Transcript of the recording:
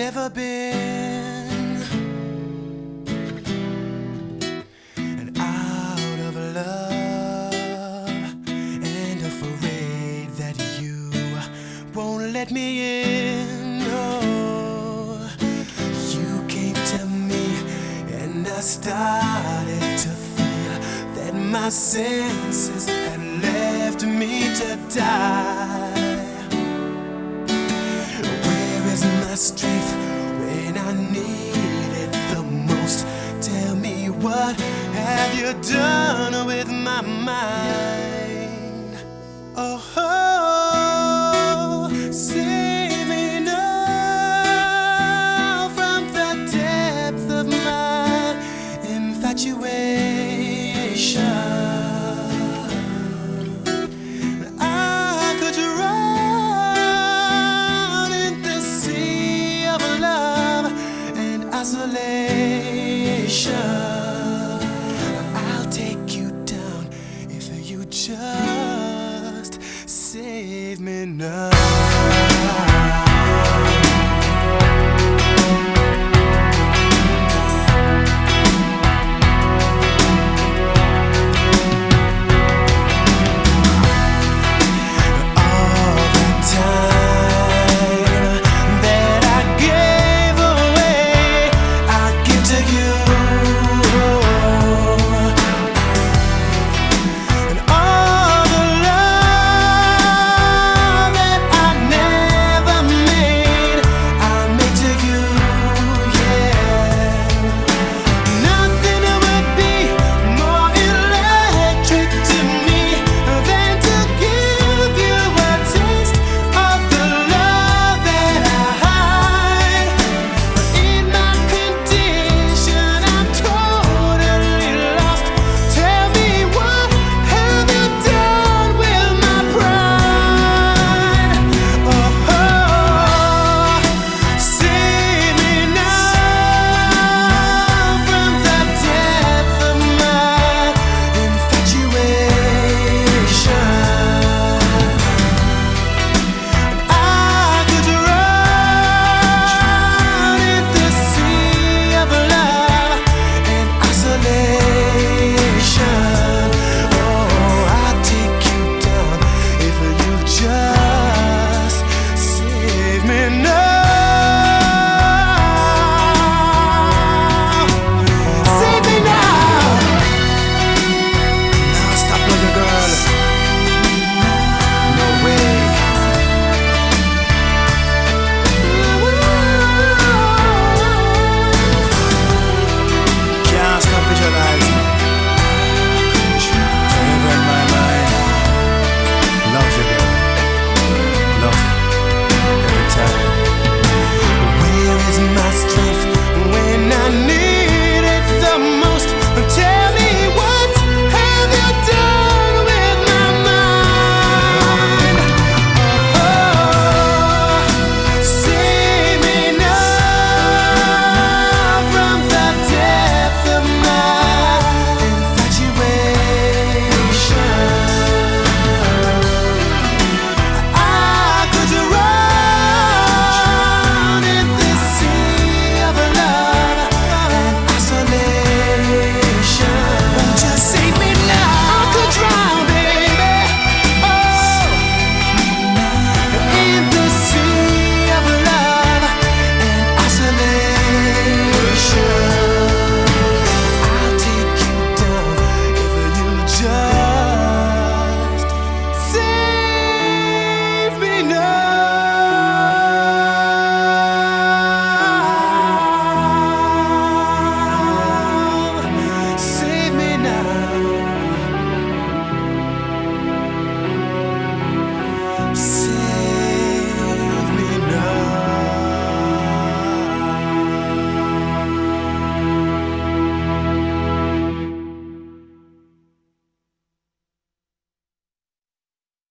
ever been. And out of love, and afraid that you won't let me in. No, you came to me, and I started to feel that my senses had left me to die. Have you done with my mind?